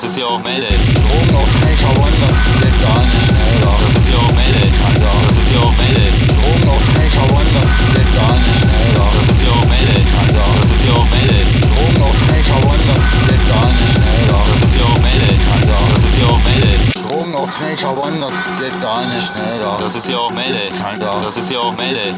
Das ist ja auch Mayday. Drogen auf Nature One, das geht gar nicht schneller. Das ist ja auch Mayday. Alter. Das ist ja auch Mayday. Drogen auf Nature One, das geht gar nicht schneller. Das ist ja auch Mayday. Alter. Das ist ja auch Mayday. Drogen auf Nature One, das geht gar nicht schneller. Das ist ja auch Mayday. Alter. Das ist ja auch Mayday. Drogen auf Nature One, das geht gar nicht schneller. Das ist ja auch Mayday. Alter. Das ist ja auch Mayday.